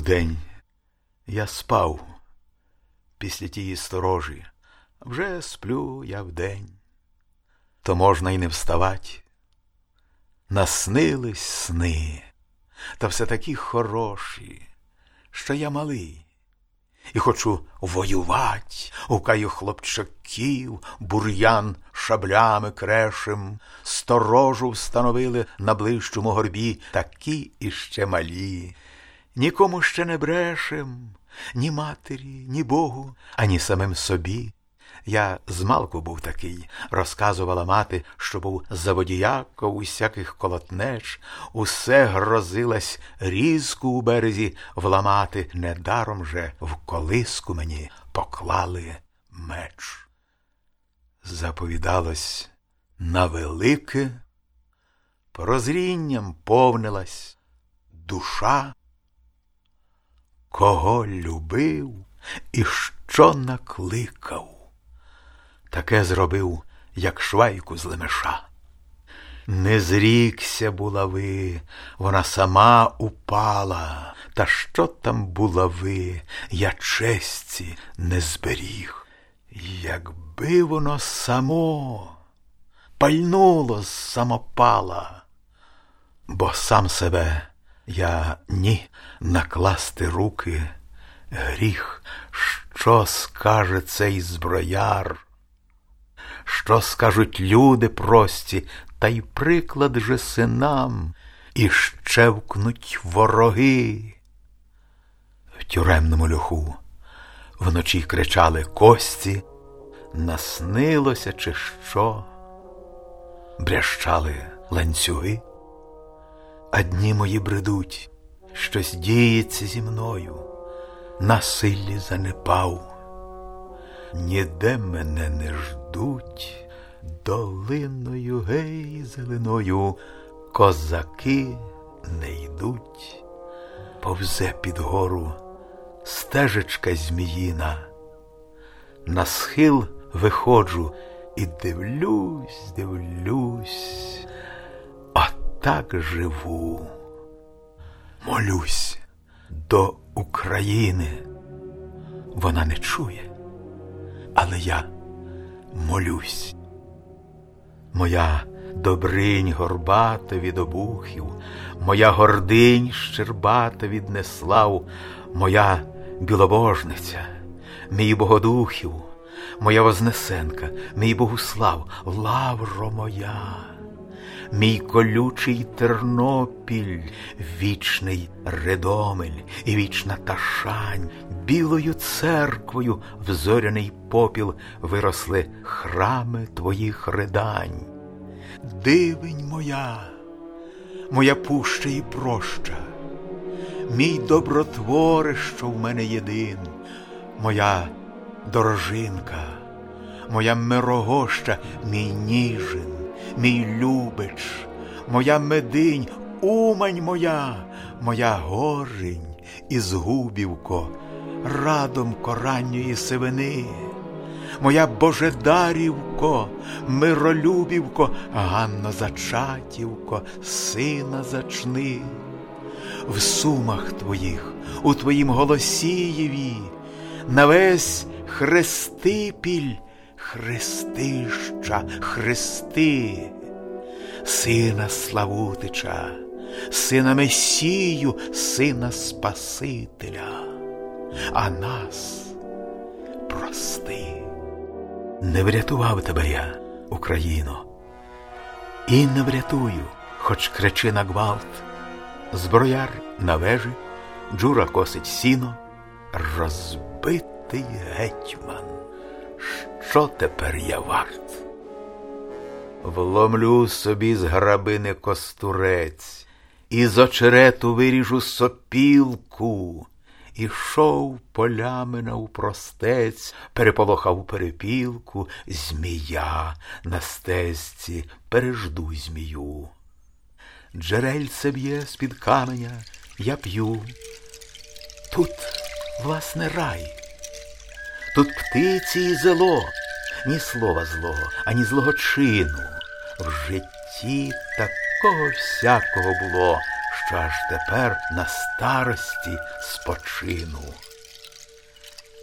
Удень я спав після тієї сторожі, вже сплю я вдень, то можна й не вставать. Наснились сни, та все такі хороші, що я малий. І хочу воювать, гукаю хлопчаків, бур'ян шаблями крешем, сторожу встановили на ближчому горбі такі іще малі. Нікому ще не брешем, ні матері, ні Богу, ані самим собі. Я змалку був такий, розказувала мати, що був заводіяко усяких колотнеч, усе грозилась різку у березі вламати, недаром же в колиску мені поклали меч. Заповідалось на велике, прозрінням повнилась душа, кого любив і що накликав таке зробив, як швайку з лемеша. Не зрікся булави, вона сама упала, та що там булави, я честі не зберіг. Якби воно само пальнуло з самопала, бо сам себе я ні накласти руки гріх, що скаже цей зброяр. Що скажуть люди прості, та й приклад же синам, і щевкнуть вороги. В тюремному льоху вночі кричали кості, наснилося, чи що, брящали ланцюги, а дні мої бредуть, щось діється зі мною, насиллі занепав. Ніде мене не ждуть, долиною гей зеленою козаки не йдуть, повзе під гору стежечка зміїна, на схил виходжу і дивлюсь, дивлюсь, отак живу, молюсь до України. Вона не чує але я молюсь. Моя добринь горбата від обухів, моя гординь щербата від неслав, моя білобожниця, мій богодухів, моя Вознесенка, мій Богуслав, лавро моя мій колючий Тернопіль, вічний Редомель і вічна Ташань, білою церквою в зоряний попіл виросли храми твоїх ридань. Дивень моя, моя пуща і проща, мій добротвори, що в мене єдин, моя дорожинка, моя мирогоща, мій ніжин мій любич, моя мединь, умань моя, моя горинь і згубівко, радомко ранньої сивини, моя Божедарівко, миролюбівко, Ганно Зачатівко, сина зачни. В сумах твоїх, у твоїм голосієві, на весь хрестипіль Христища, Христи, Сина Славутича, Сина Месію, Сина Спасителя, а нас прости. Не врятував тебе я, Україно, і не врятую, хоч кричи на гвалт, зброяр на вежі, джура косить сіно, розбитий гетьман що тепер я варт? Вломлю собі з грабини костурець, і з очерету виріжу сопілку, Ішов полями навпростець, переполохав перепілку, змія на стезці, пережду змію. Джерельце б'є з-під каменя, я п'ю. Тут, власне, рай. Тут птиці і зело, ні слова злого, ані злого чину. В житті такого всякого було, що аж тепер на старості спочину.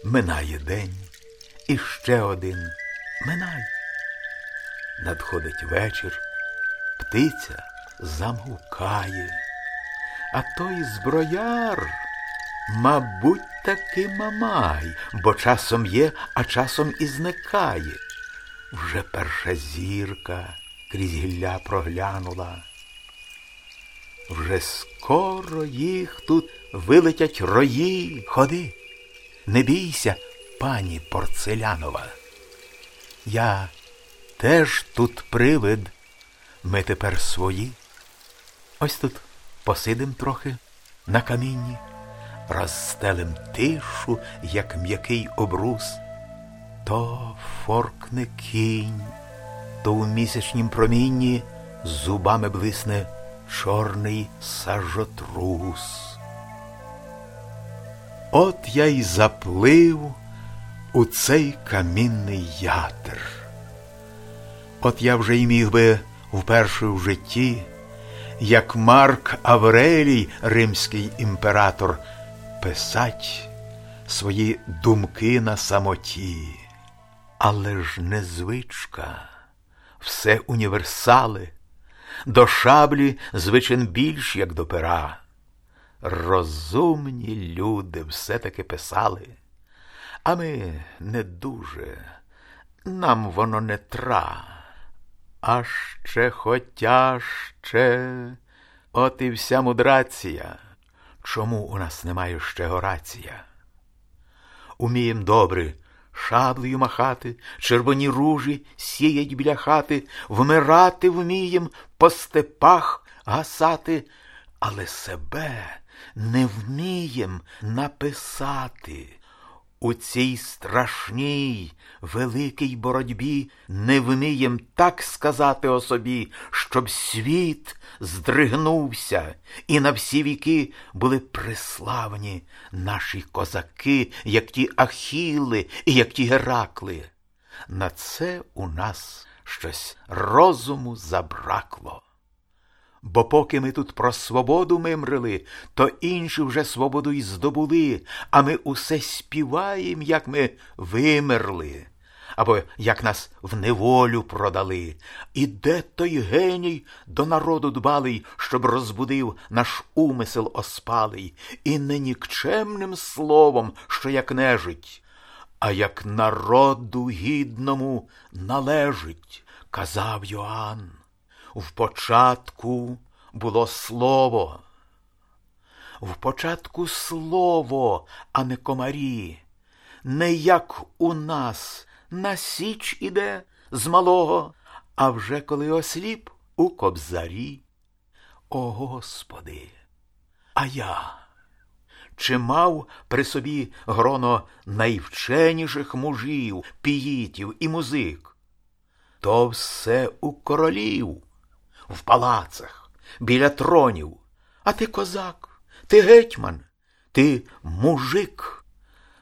Минає день і ще один минай. Надходить вечір, птиця замгукає, а той зброяр, мабуть, таки мамай, бо часом є, а часом і зникає. Вже перша зірка крізь гілля проглянула. Вже скоро їх тут вилетять рої. Ходи, не бійся, пані Порцелянова. Я теж тут привид, ми тепер свої. Ось тут посидим трохи на камінні, розстелим тишу, як м'який обрус, то форкне кінь, то у місячнім промінні зубами блисне чорний сажотрус. От я й заплив у цей камінний ятр. От я вже й міг би вперше в житті, як Марк Аврелій, римський імператор, писать свої думки на самоті. Але ж незвичка, все універсали, до шаблі звичен більш, як до пера. Розумні люди все-таки писали, а ми не дуже, нам воно не тра. А ще хотя ще, от і вся мудрація. Чому у нас немає ще Горація? Умієм добре шаблею махати, червоні ружі сіять біля хати, вмирати вмієм, по степах гасати, але себе не вмієм написати. У цій страшній великій боротьбі не вмієм так сказати о собі, щоб світ здригнувся, і на всі віки були приславні наші козаки, як ті Ахіли і як ті Геракли. На це у нас щось розуму забракло. Бо поки ми тут про свободу мимрили, то інші вже свободу й здобули, а ми усе співаєм, як ми вимерли, або як нас в неволю продали. І де той геній до народу дбалий, щоб розбудив наш умисел оспалий, і не нікчемним словом, що як нежить, а як народу гідному належить, казав Йоанн. В початку було слово. В початку слово, а не комарі, не як у нас на січ іде з малого, а вже коли осліп у кобзарі. О Господи, а я чи мав при собі гроно найвченіших мужів, піїтів і музик? То все у королів в палацах, біля тронів. А ти козак, ти гетьман, ти мужик.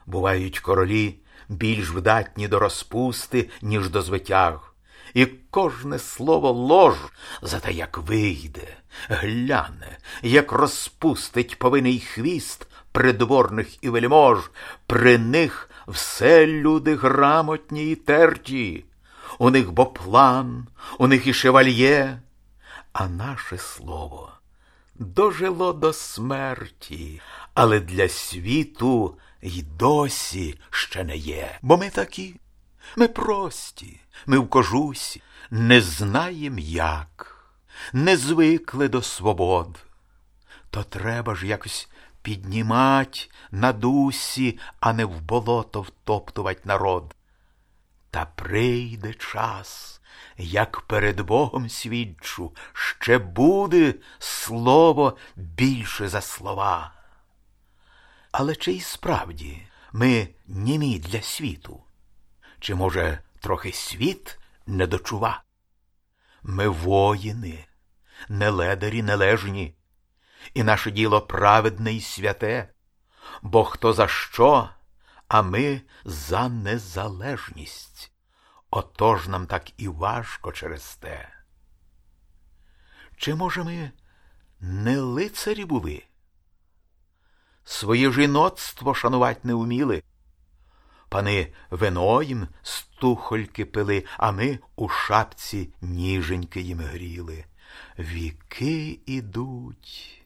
Бувають королі більш вдатні до розпусти, ніж до звитяг. І кожне слово лож, зате як вийде, гляне, як розпустить повинний хвіст придворних і вельмож, при них все люди грамотні й терті, у них бо план, у них і шевальє, а наше слово дожило до смерті, але для світу й досі ще не є. Бо ми такі, ми прості, ми в кожусі, не знаєм як, не звикли до свобод. То треба ж якось піднімать на дусі, а не в болото втоптувать народ. Та прийде час як перед Богом свідчу, ще буде слово більше за слова. Але чи й справді ми німі для світу? Чи, може, трохи світ не дочува? Ми воїни, не ледарі нележні, і наше діло праведне і святе, бо хто за що, а ми за незалежність. Отож нам так і важко через те. Чи, може, ми не лицарі були. Своє жіноцтво шанувати не вміли. Пани вино їм стухольки пили, а ми у шапці ніженьки їм гріли. Віки ідуть,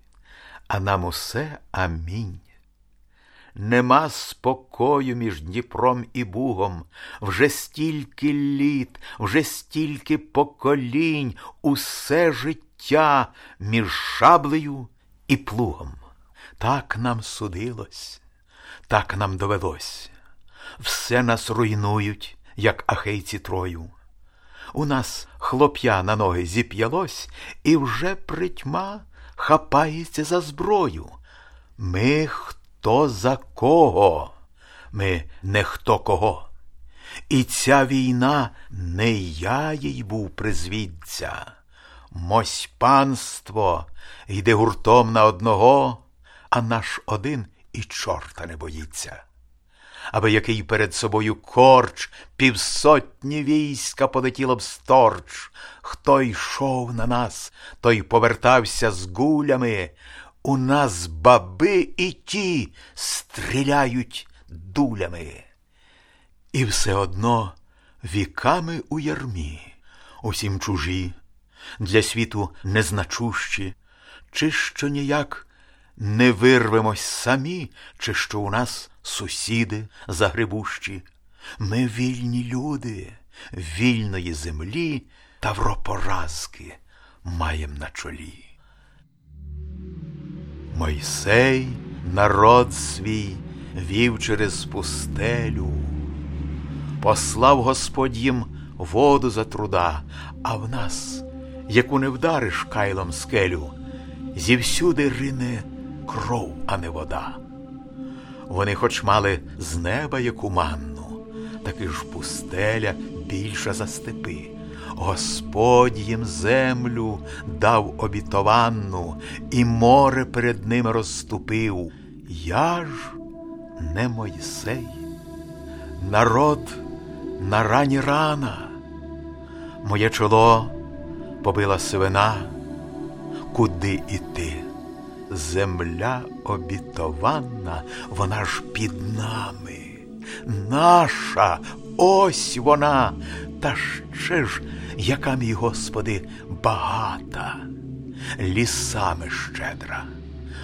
а нам усе амінь. Нема спокою між Дніпром і Бугом, вже стільки літ, вже стільки поколінь, усе життя між шаблею і плугом. Так нам судилось, так нам довелось. Все нас руйнують, як ахейці трою. У нас хлоп'я на ноги зіп'ялось, і вже притьма хапається за зброю. Ми хто за кого? Ми не хто кого. І ця війна не я їй був призвідця. Мось панство йде гуртом на одного, а наш один і чорта не боїться. Аби який перед собою корч, півсотні війська полетіло б сторч. Хто йшов на нас, той повертався з гулями. У нас баби і ті стріляють дулями. І все одно віками у ярмі, усім чужі, для світу незначущі, чи що ніяк не вирвемось самі, чи що у нас сусіди загребущі. Ми вільні люди, вільної землі тавропоразки маєм на чолі. Мойсей народ свій вів через пустелю, послав Господь їм воду за труда, а в нас, яку не вдариш кайлом скелю, зівсюди рине кров, а не вода. Вони хоч мали з неба яку манну, таки ж пустеля більша за степи. Господь їм землю дав обітованну, і море перед ним розступив. Я ж не Мойсей, народ на рані рана, моє чоло побила сивина, куди іти? Земля обітованна, вона ж під нами, наша, ось вона, та ще ж, яка, мій Господи, багата, лісами щедра,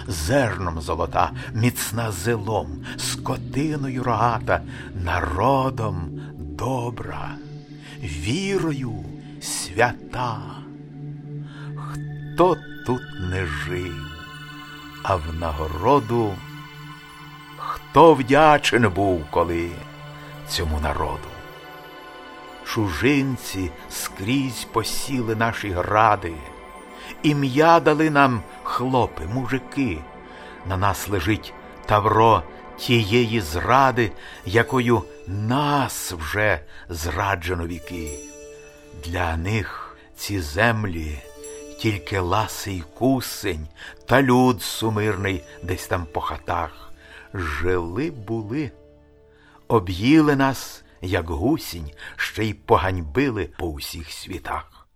зерном золота, міцна зелом, скотиною рогата, народом добра, вірою свята. Хто тут не жив? а в нагороду хто вдячен був коли цьому народу. Чужинці скрізь посіли наші гради, ім'я дали нам хлопи, мужики, на нас лежить тавро тієї зради, якою нас вже зраджено віки. Для них ці землі тільки ласий кусень та люд сумирний десь там по хатах. Жили були, об'їли нас, як гусінь, ще й поганьбили по усіх світах.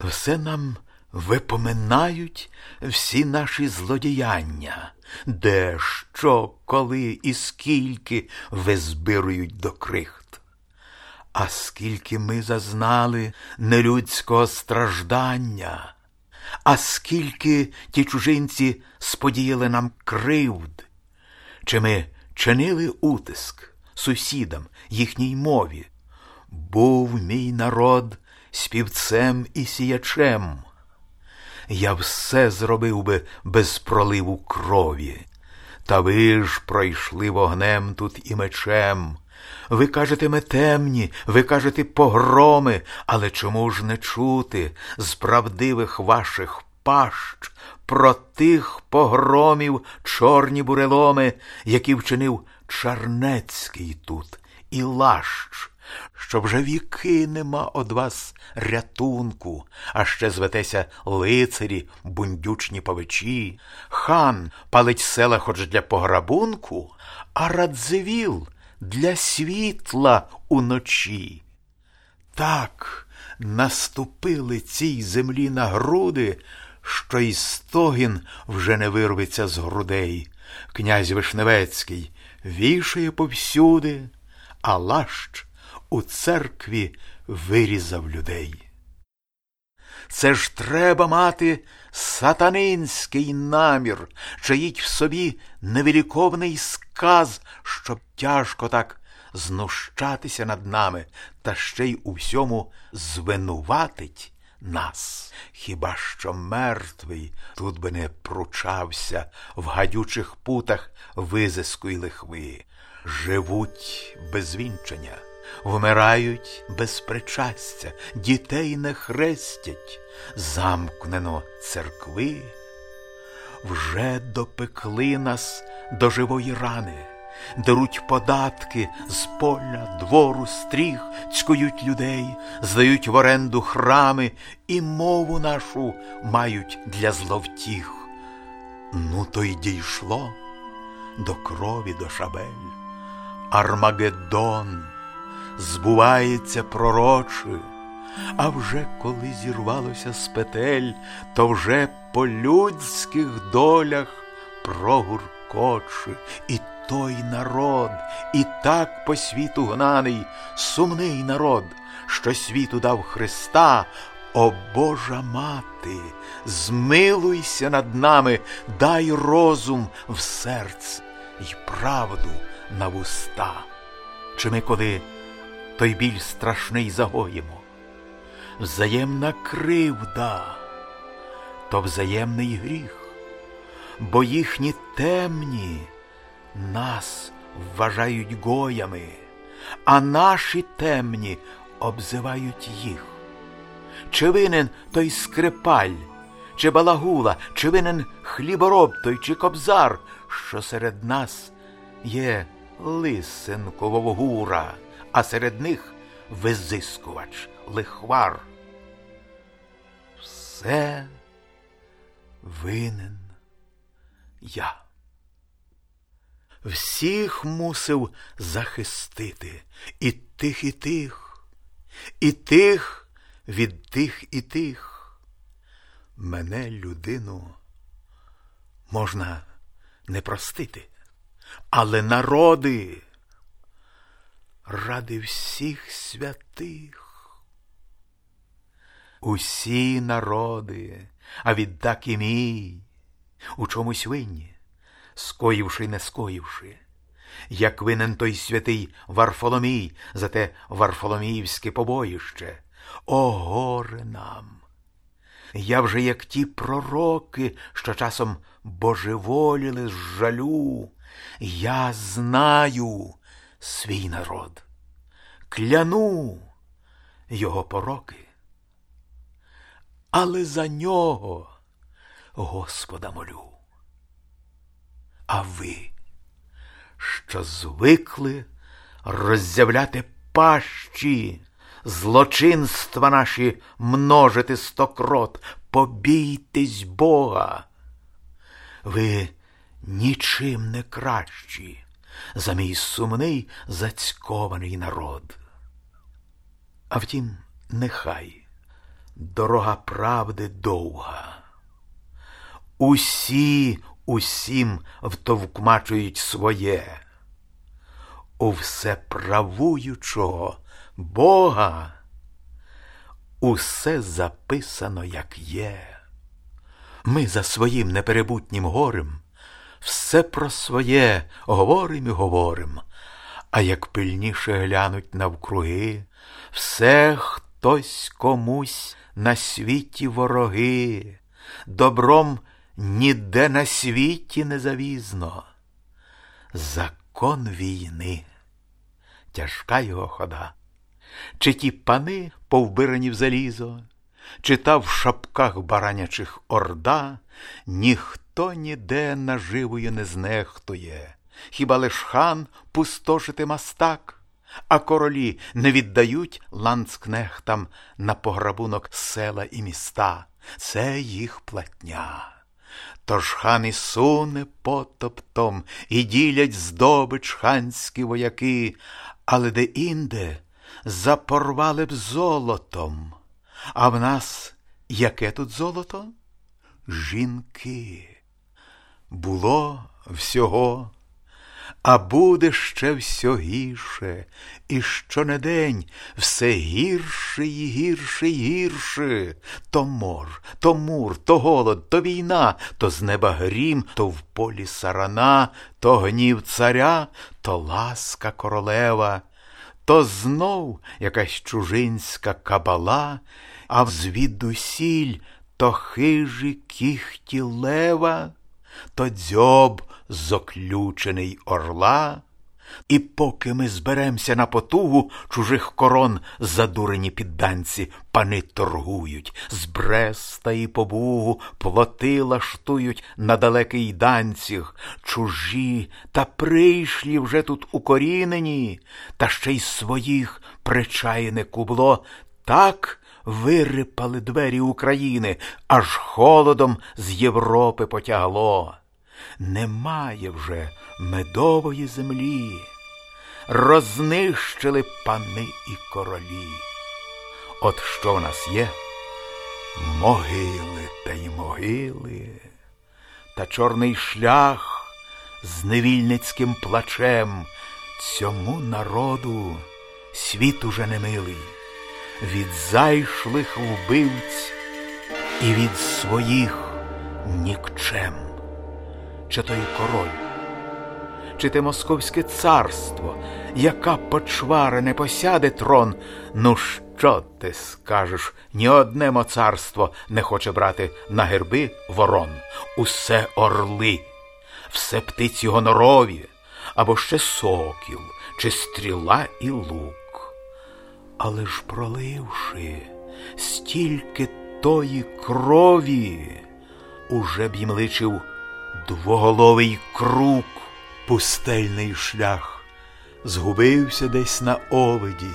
Все нам випоминають всі наші злодіяння, де, що, коли і скільки визбирують до крихт. А скільки ми зазнали нелюдського страждання, а скільки ті чужинці сподіяли нам кривд, чи ми чинили утиск сусідам їхній мові, був мій народ співцем і сіячем. Я все зробив би без проливу крові, та ви ж пройшли вогнем тут і мечем. Ви кажете ми темні, ви кажете погроми, але чому ж не чути з правдивих ваших пащ про тих погромів чорні буреломи, які вчинив Чарнецький тут і лащ, що вже віки нема од вас рятунку, а ще зветеся лицарі, бундючні павичі, хан палить села хоч для пограбунку, а Радзивіл – для світла уночі. Так наступили цій землі на груди, що й стогін вже не вирветься з грудей. Князь Вишневецький вішає повсюди, а лащ у церкві вирізав людей. Це ж треба мати сатанинський намір, чаїть в собі невеликовний сказ, щоб тяжко так знущатися над нами, та ще й у всьому звинуватить нас. Хіба що мертвий тут би не пручався в гадючих путах визиску й лихви, живуть без вінчення вмирають без причастя, дітей не хрестять, замкнено церкви, вже допекли нас до живої рани, даруть податки з поля, двору, стріх, цькують людей, здають в оренду храми і мову нашу мають для зловтіх. Ну, то й дійшло до крові, до шабель, Армагеддон збувається пророче, а вже коли зірвалося з петель, то вже по людських долях прогуркоче. І той народ, і так по світу гнаний, сумний народ, що світу дав Христа. О Божа мати, змилуйся над нами, дай розум в серце й правду на вуста. Чи ми коли той біль страшний загоїмо. Взаємна кривда, то взаємний гріх, бо їхні темні нас вважають гоями, а наші темні обзивають їх. Чи винен той скрипаль, чи балагула, чи винен хлібороб той, чи кобзар, що серед нас є лисенко вовгура а серед них визискувач, лихвар. Все винен я. Всіх мусив захистити і тих, і тих, і тих від тих і тих. Мене людину можна не простити, але народи ради всіх святих. Усі народи, а відтак і мій, у чомусь винні, скоївши, не скоївши, як винен той святий Варфоломій за те Варфоломіївське побоїще. О, горе нам! Я вже, як ті пророки, що часом божеволіли з жалю, я знаю, свій народ, кляну його пороки, але за нього Господа молю. А ви, що звикли роззявляти пащі, злочинства наші множити стокрот, побійтесь Бога. Ви нічим не кращі за мій сумний зацькований народ. А втім, нехай дорога правди довга. Усі усім втовкмачують своє, у всеправуючого Бога усе записано, як є. Ми за своїм неперебутнім горем все про своє говорим і говорим, а як пильніше глянуть навкруги, все хтось комусь на світі вороги, добром ніде на світі не завізно. Закон війни, тяжка його хода, чи ті пани повбирані в залізо, чи та в шапках баранячих орда, ніхто ніде наживою не знехтує, хіба лиш хан пустошити мастак, а королі не віддають ланцкнехтам на пограбунок села і міста. Це їх платня. Тож хани суне потоптом, і ділять здобич ханські вояки, але де інде запорвали б золотом. А в нас яке тут золото? жінки. Було всього а буде ще все гірше, і щонедень все гірше і гірше і гірше. То мор, то мур, то голод, то війна, то з неба грім, то в полі сарана, то гнів царя, то ласка королева, то знов якась чужинська кабала, а взвідусіль то хижі кіхті лева, то дзьоб зоключений орла, і поки ми зберемося на потугу чужих корон, задурені підданці, пани торгують, з Бреста і побугу плоти лаштують на далекий данців, чужі та прийшлі вже тут укорінені, та ще й своїх причаяне кубло так вирипали двері України, аж холодом з Європи потягло. Немає вже медової землі, рознищили пани і королі. От що в нас є? Могили та й могили, та чорний шлях з невільницьким плачем. Цьому народу світ уже не милий, від зайшлих вбивць і від своїх нікчем чи той король, чи те московське царство, яка почвара не посяде трон. Ну, що ти скажеш? Ні одне моцарство не хоче брати на герби ворон, усе орли, все птиці гонорові, або ще сокіл, чи стріла і лук. Але ж проливши стільки тої крові, уже б їм личив Двоголовий круг, пустельний шлях, згубився десь на овиді,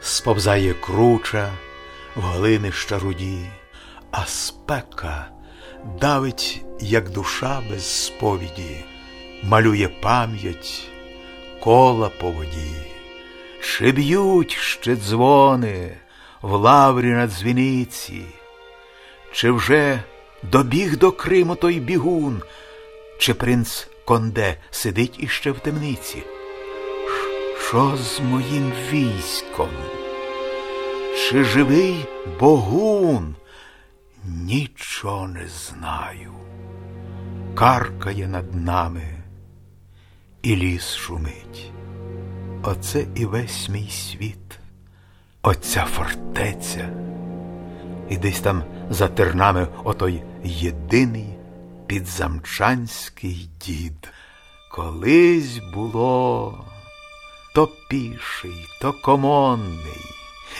сповзає круча в глинища руді, а спека давить, як душа без сповіді, малює пам'ять кола по воді, чи б'ють ще дзвони в лаврі на дзвіниці, чи вже добіг до Криму той бігун. Чи принц Конде сидить іще в темниці? Що з моїм військом? Чи живий богун? Нічого не знаю. Каркає над нами, і ліс шумить. Оце і весь мій світ, оця фортеця, і десь там за тернами отой єдиний підзамчанський дід. Колись було то піший, то комонний,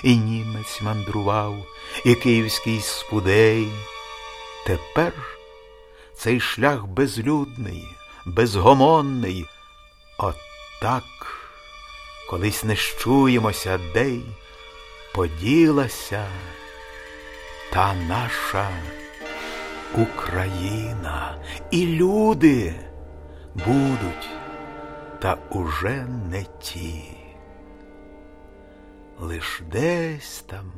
і німець мандрував, і київський спудей. Тепер цей шлях безлюдний, безгомонний. Отак колись не щуємося, дей поділася та наша. Україна і люди будуть, та уже не ті. Лиш десь там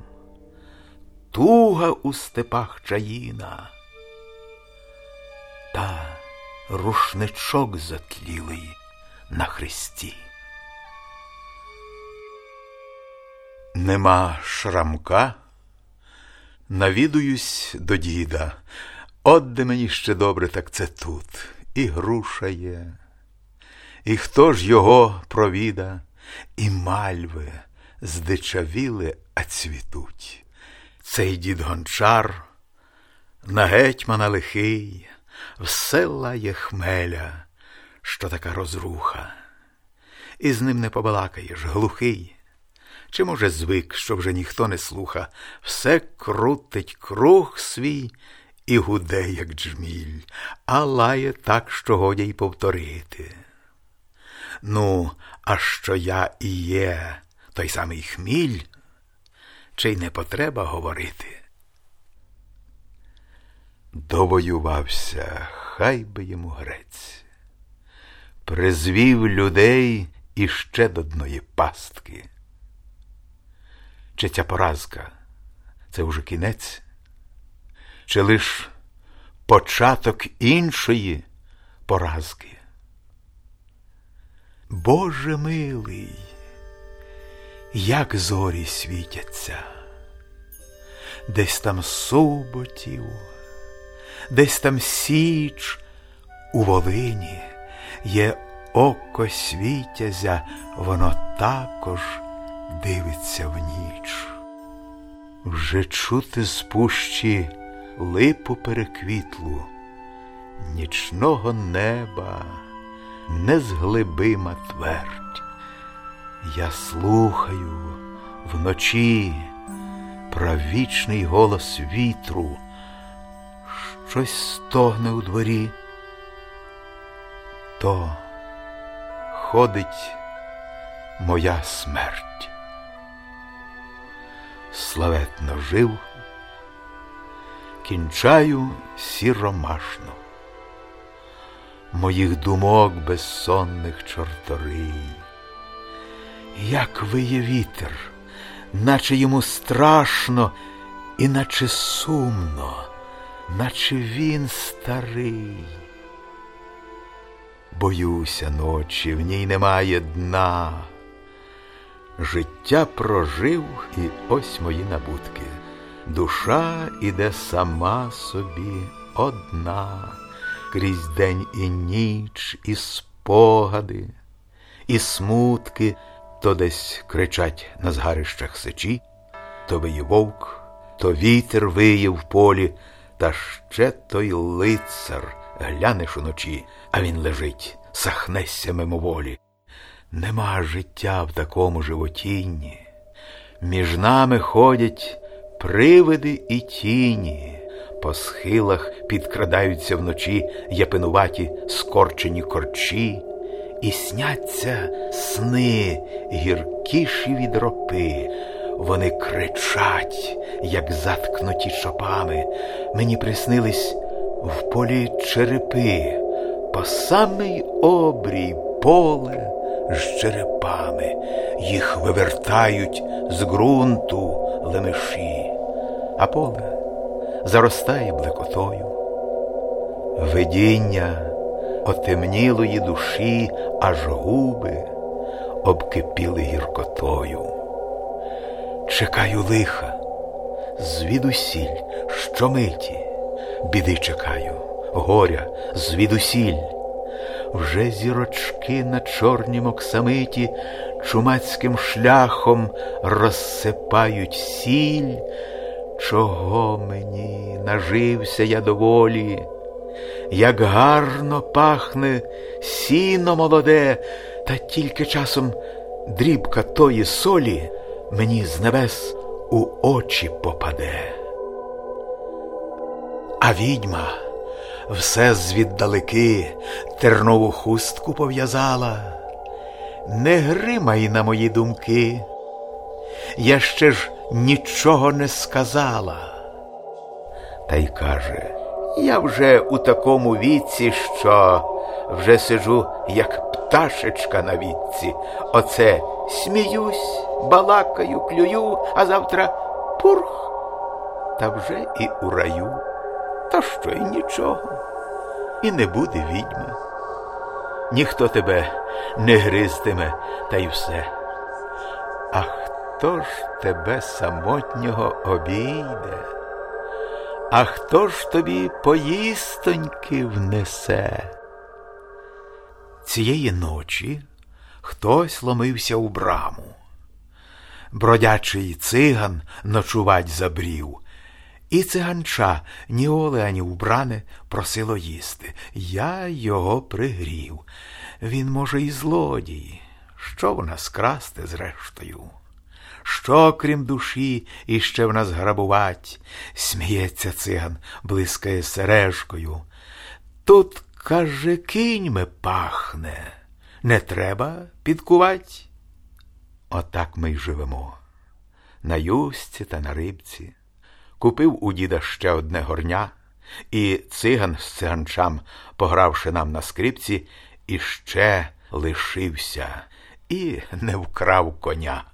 туга у степах чаїна, та рушничок затлілий на хресті. Нема шрамка, навідуюсь до діда. От де мені ще добре, так це тут. І груша є. І хто ж його провіда, і мальви здичавіли, а цвітуть. Цей дід гончар, на гетьмана лихий, все лає хмеля, що така розруха. І з ним не побалакаєш, глухий. Чи, може, звик, що вже ніхто не слуха, все крутить круг свій і гуде, як джміль, а лає так, що годі й повторити. Ну, а що я і є той самий хміль, чи й не потреба говорити? Довоювався, хай би йому грець, призвів людей іще до одної пастки. Чи ця поразка це вже кінець? чи лиш початок іншої поразки. Боже милий, як зорі світяться, десь там суботів, десь там січ у Волині є око світязя, воно також дивиться в ніч. Вже чути з пущі липу переквітлу, нічного неба незглибима твердь. Я слухаю вночі правічний голос вітру, щось стогне у дворі, то ходить моя смерть. Славетно жив, кінчаю сіромашно, моїх думок безсонних чорторий, як виє вітер, наче йому страшно, і наче сумно, наче він старий. Боюся ночі, в ній немає дна. Життя прожив і ось мої набутки. Душа іде сама собі одна, крізь день і ніч, і спогади, і смутки то десь кричать на згарищах сечі, то виє вовк, то вітер виє в полі, та ще той лицар глянеш уночі, а він лежить, сахнеться мимоволі. Нема життя в такому животінні. Між нами ходять привиди і тіні, по схилах підкрадаються вночі япинуваті скорчені корчі, і сняться сни гіркіші від ропи. Вони кричать, як заткнуті шопами. Мені приснились в полі черепи, по самий обрій поле з черепами, їх вивертають з ґрунту лемеші, а поле заростає блекотою. Видіння отемнілої душі, аж губи обкипіли гіркотою. Чекаю лиха, звідусіль, щомиті, біди чекаю, горя, звідусіль. Вже зірочки на чорнім оксамиті чумацьким шляхом розсипають сіль. Чого мені нажився я доволі, як гарно пахне сіно молоде, та тільки часом дрібка тої солі мені з небес у очі попаде. А відьма все звіддалеки тернову хустку пов'язала, не гримай на мої думки, я ще ж нічого не сказала. Та й каже, я вже у такому віці, що вже сиджу, як пташечка на вітці. Оце сміюсь, балакаю, клюю, а завтра пурх, та вже і у раю. Та що й нічого, і не буде відьми. Ніхто тебе не гризтиме, та й все. А хто ж тебе самотнього обійде? А хто ж тобі поїстоньки внесе? Цієї ночі хтось ломився у браму. Бродячий циган ночувать забрів, і циганча ні оле, ані вбране просило їсти. Я його пригрів. Він, може, і злодій. Що в нас красти зрештою? Що, крім душі, іще в нас грабувать? Сміється циган, блискає сережкою. Тут, каже, кіньми пахне, не треба підкувать. Отак ми й живемо. На юсці та на рибці. Купив у діда ще одне горня, і циган з циганчам, погравши нам на скрипці, іще лишився і не вкрав коня.